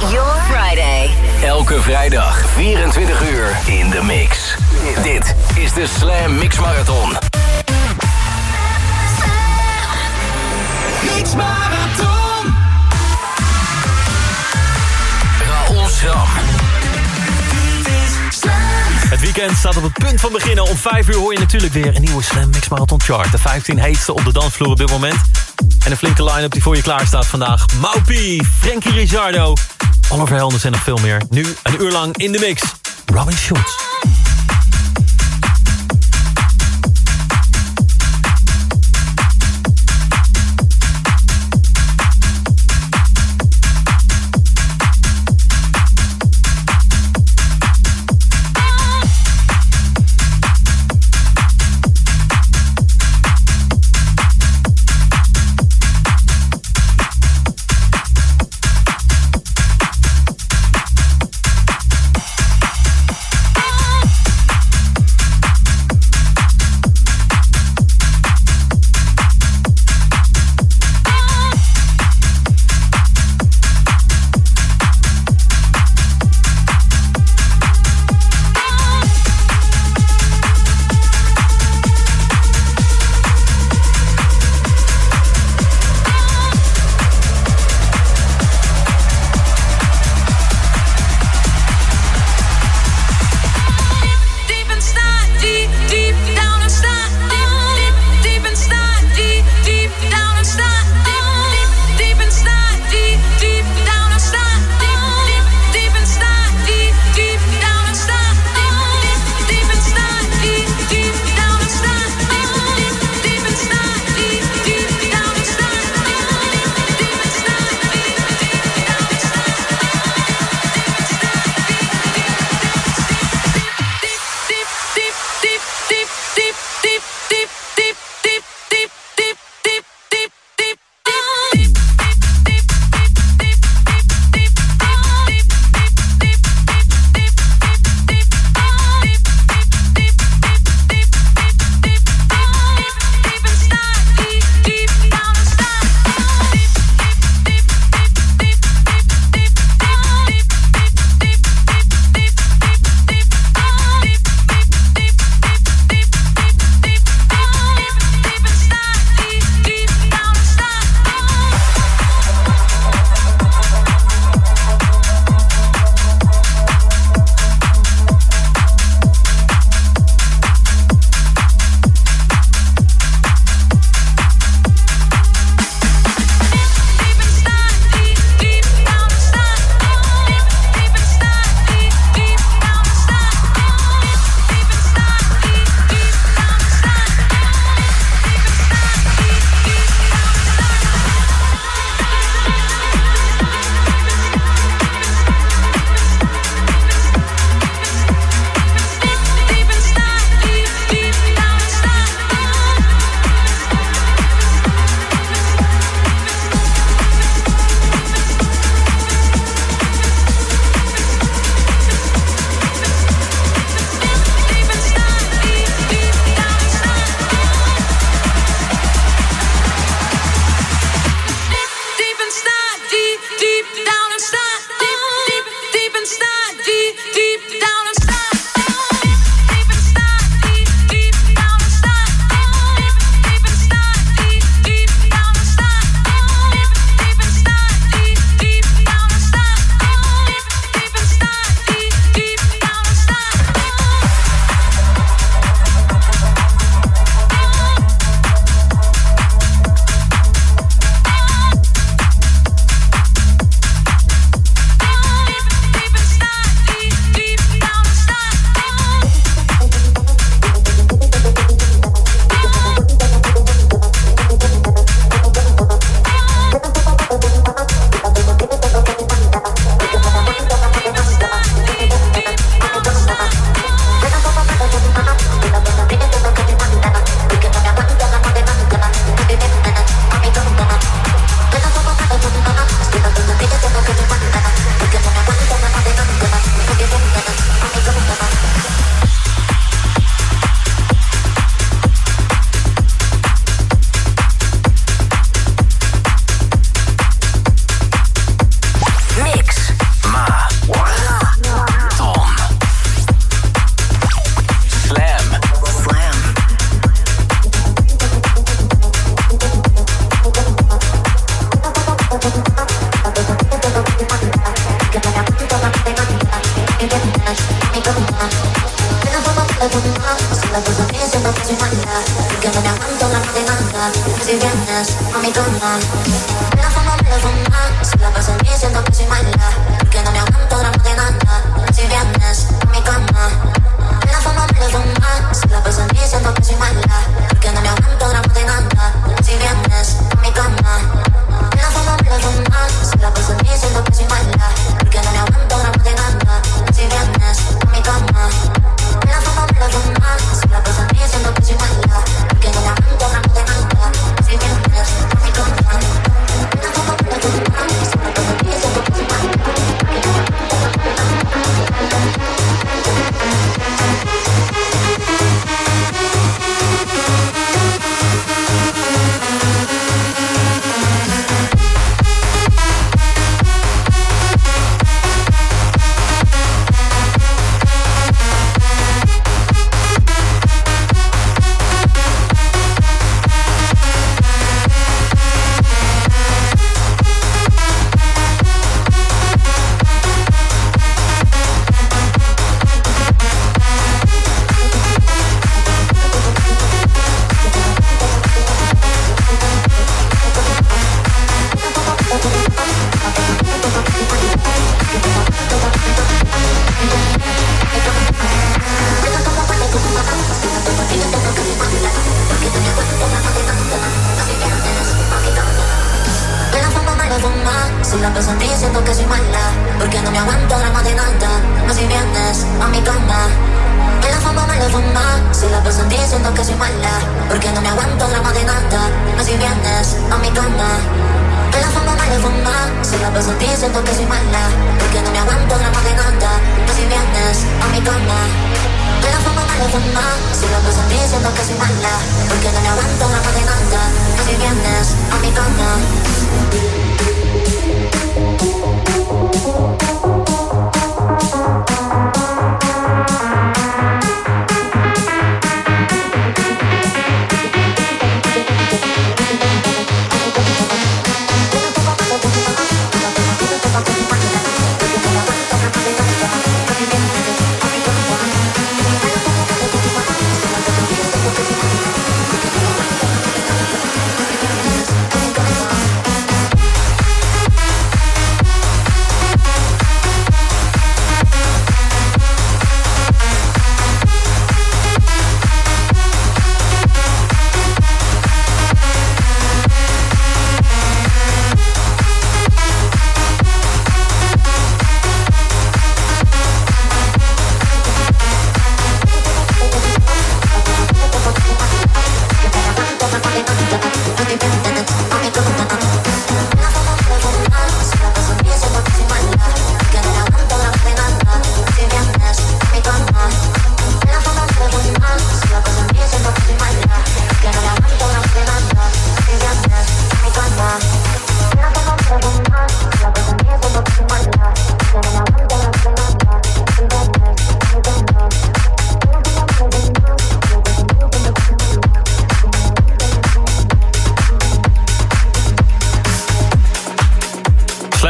your Friday. Elke vrijdag 24 uur in de mix. Dit is de Slam Mix Marathon. Mix Marathon. Raoul Schram. Het weekend staat op het punt van beginnen. Om 5 uur hoor je natuurlijk weer een nieuwe Slam Mix Marathon Chart. De 15 heetste op de dansvloer op dit moment. En een flinke line-up die voor je klaar staat vandaag. Maupi, Frankie Rizzardo, Oliver Helders en nog veel meer. Nu een uur lang in de mix. Robin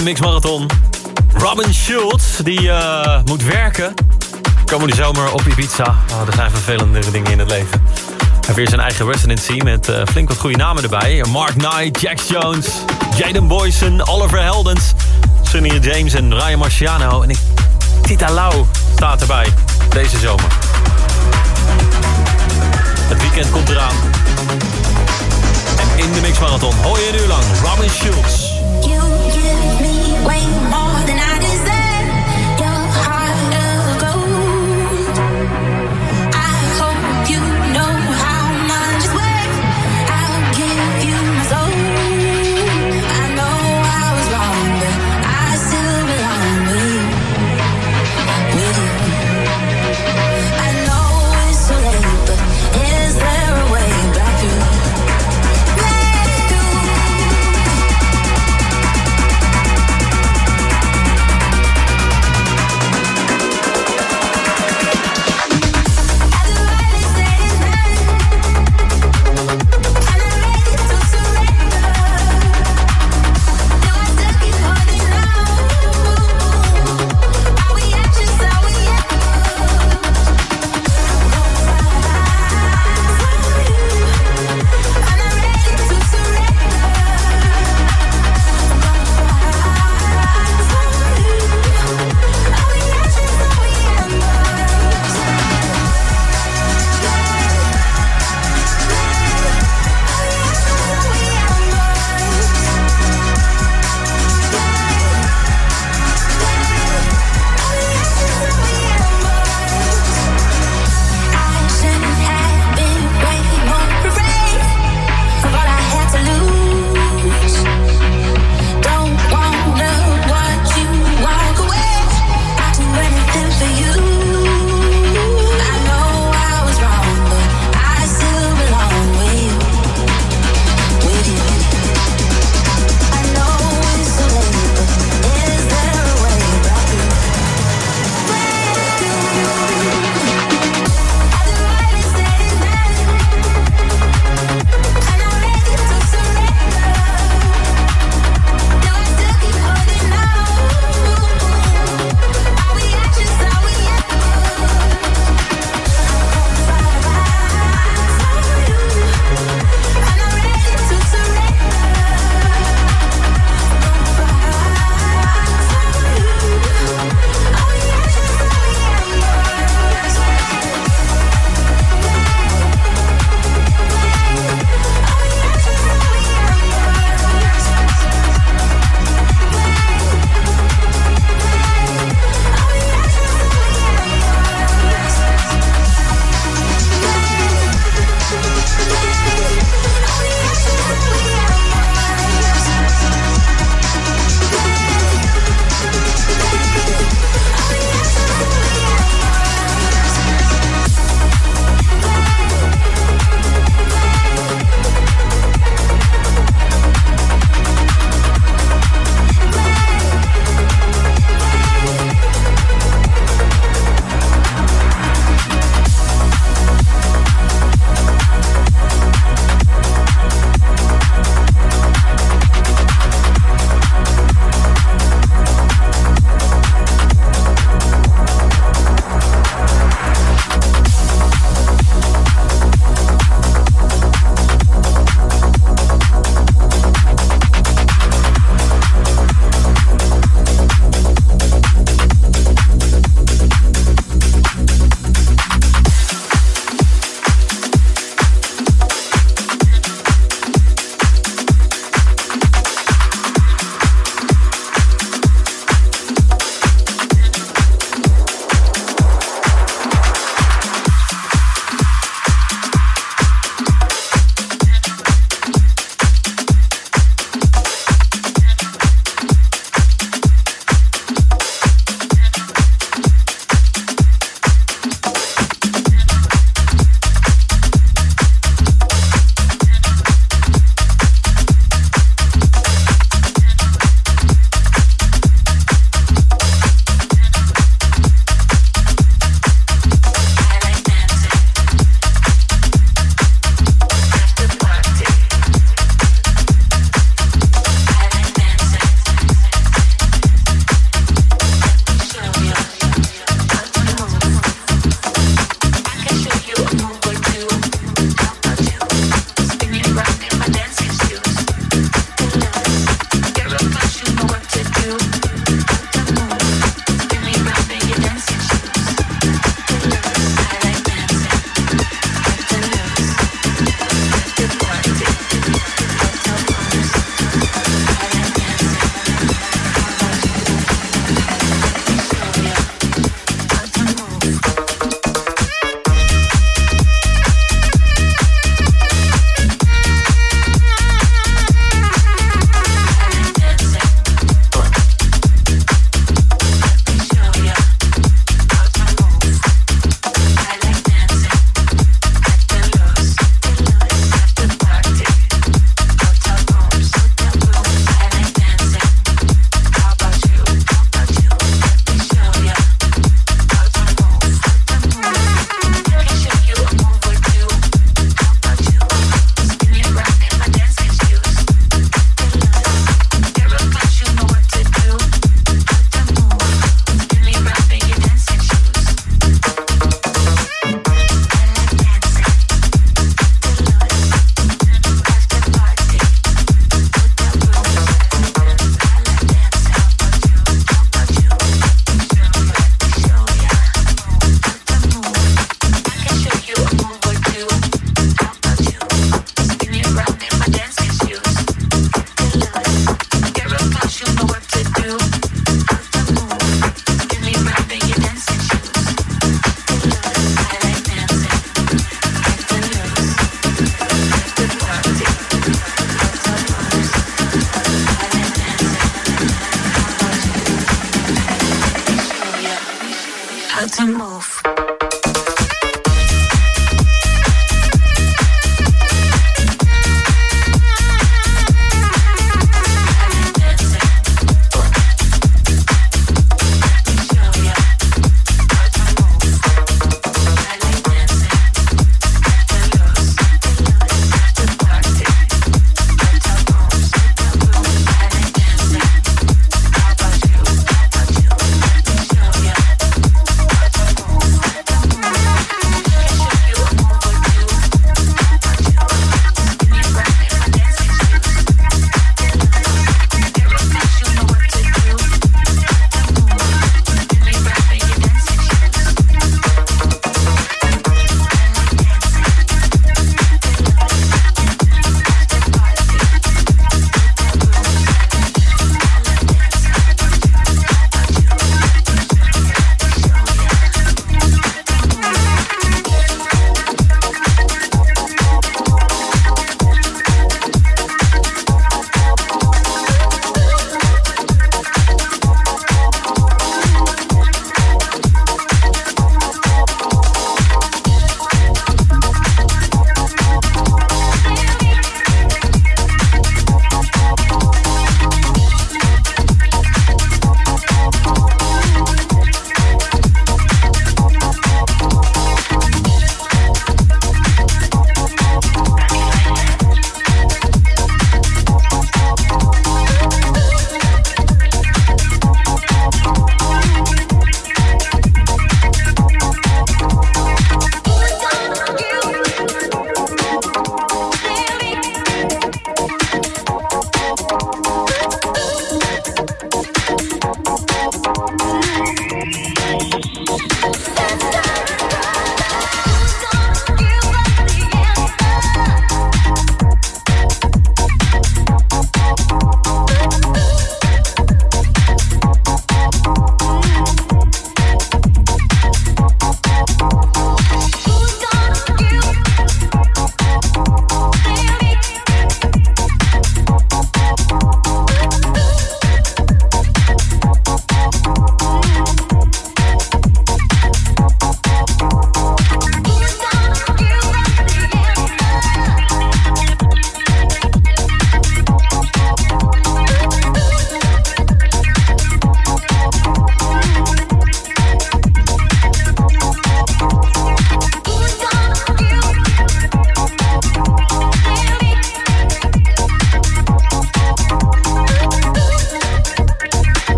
Schulz. Mix. Robin Schultz, die uh, moet werken. Komende zomer op Ibiza. Oh, er zijn vervelende dingen in het leven. Hij heeft weer zijn eigen residency met uh, flink wat goede namen erbij. Mark Knight, Jax Jones, Jaden Boyson, Oliver Heldens... Sunny James en Ryan Marciano. En ik, Tita Lau staat erbij deze zomer. Het weekend komt eraan. En in de Mix Marathon hoor je uur lang Robin Schultz.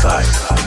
side.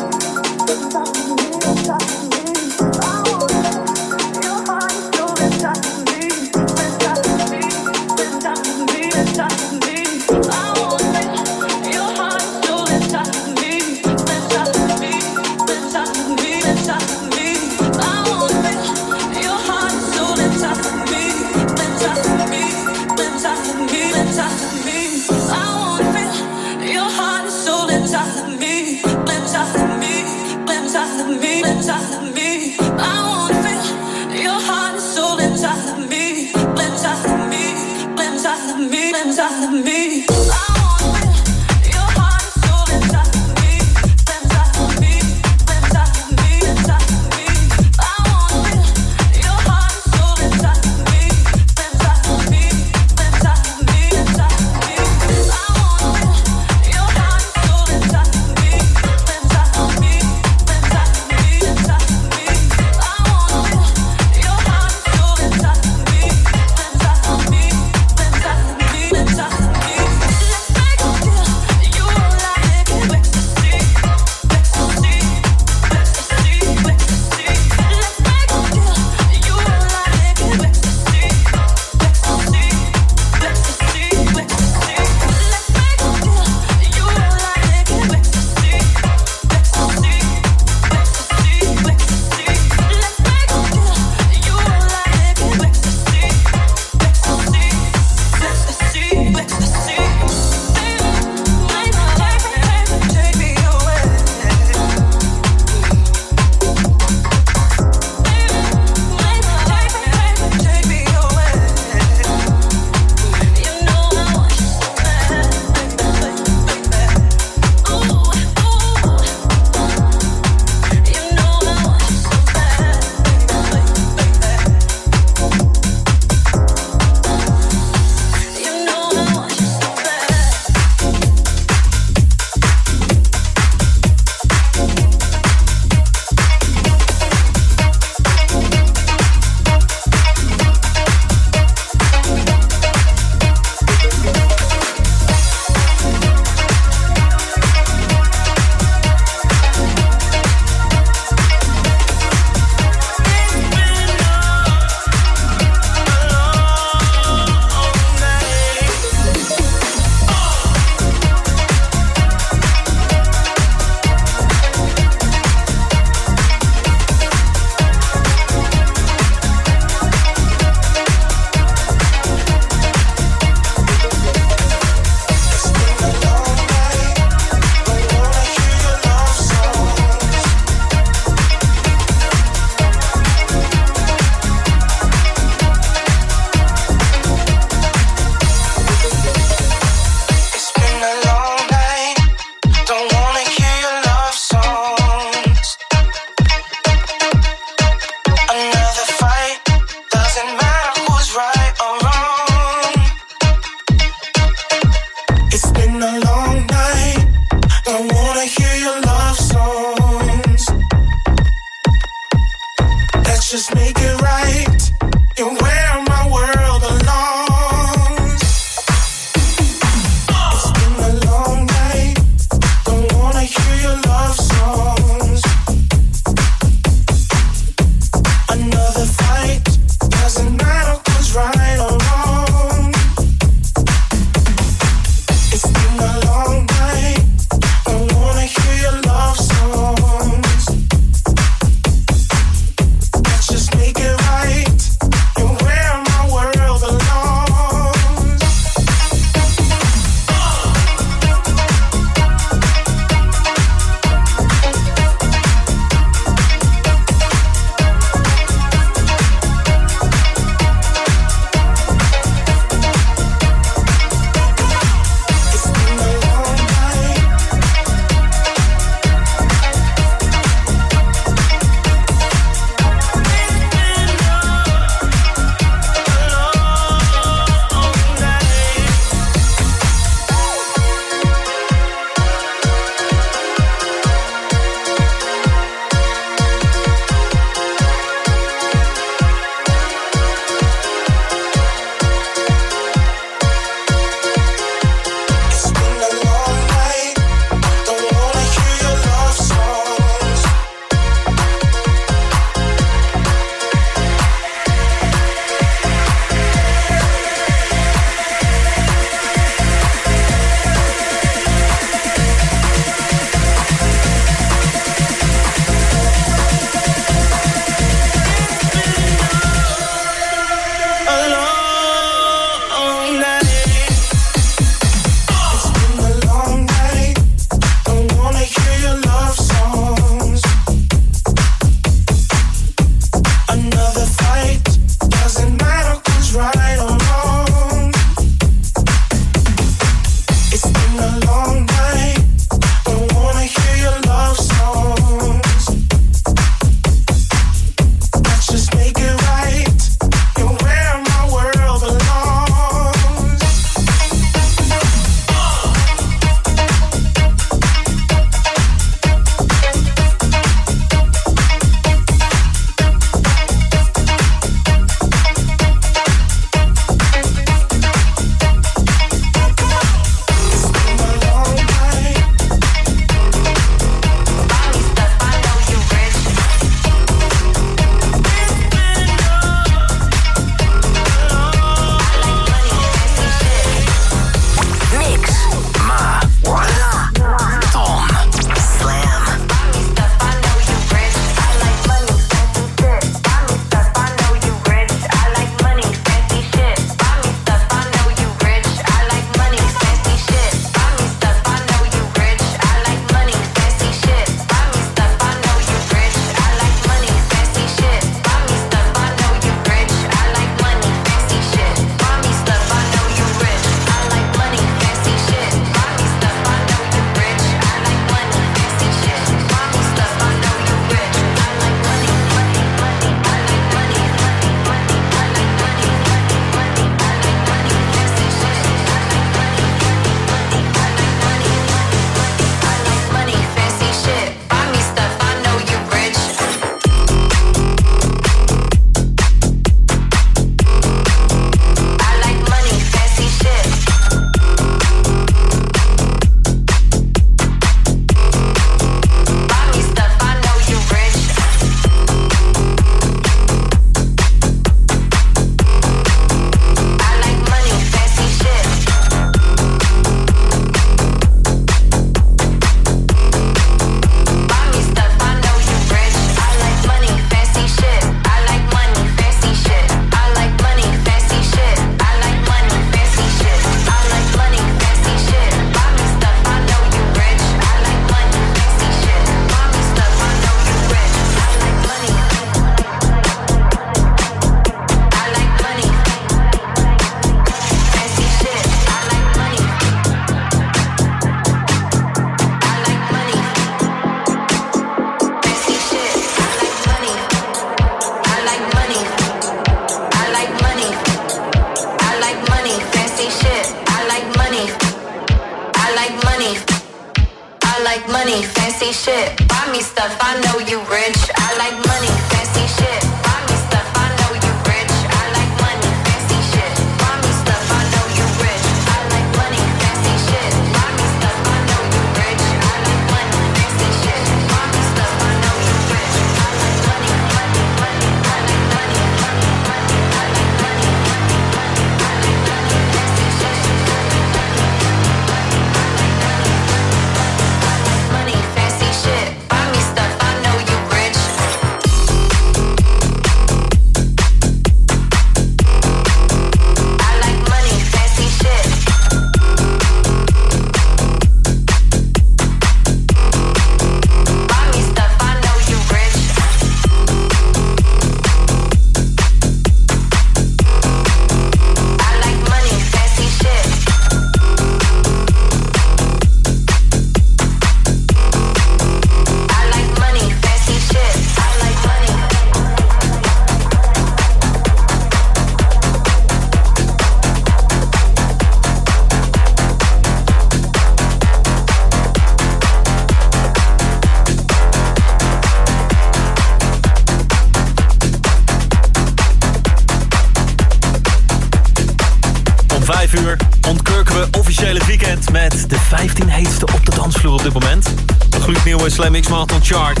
Gloednieuwe Slam X Marathon Chart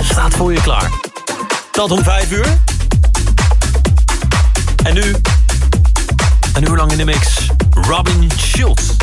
staat voor je klaar. Dat om 5 uur. En nu, een uur lang in de mix, Robin Schultz.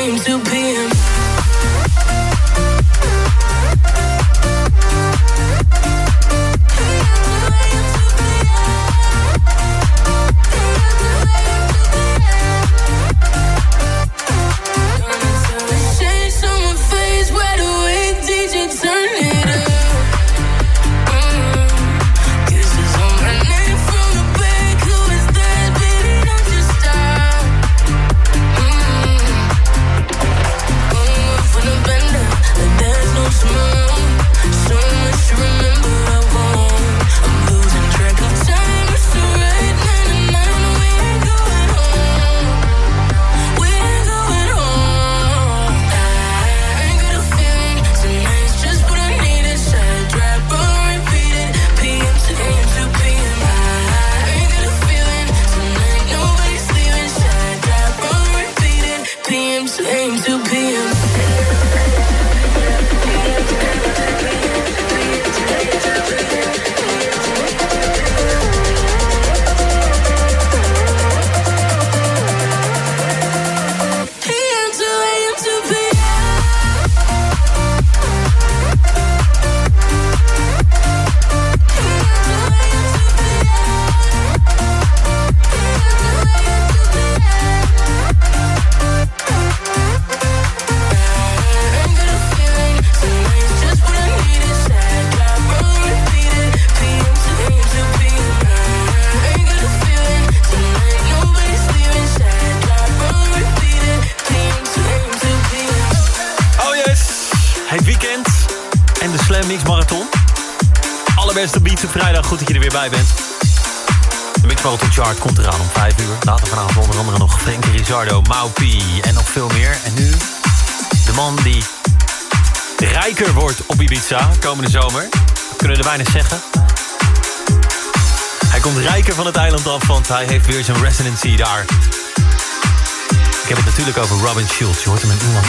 dream to be him. Vrijdag, goed dat je er weer bij bent. De Marathon Chart komt eraan om 5 uur. Later vanavond onder andere nog Frenkie Rizardo, Maupi en nog veel meer. En nu de man die rijker wordt op Ibiza komende zomer. Dat kunnen we er bijna zeggen. Hij komt rijker van het eiland af, want hij heeft weer zijn residency daar. Ik heb het natuurlijk over Robin Schultz. Je hoort hem in Iemand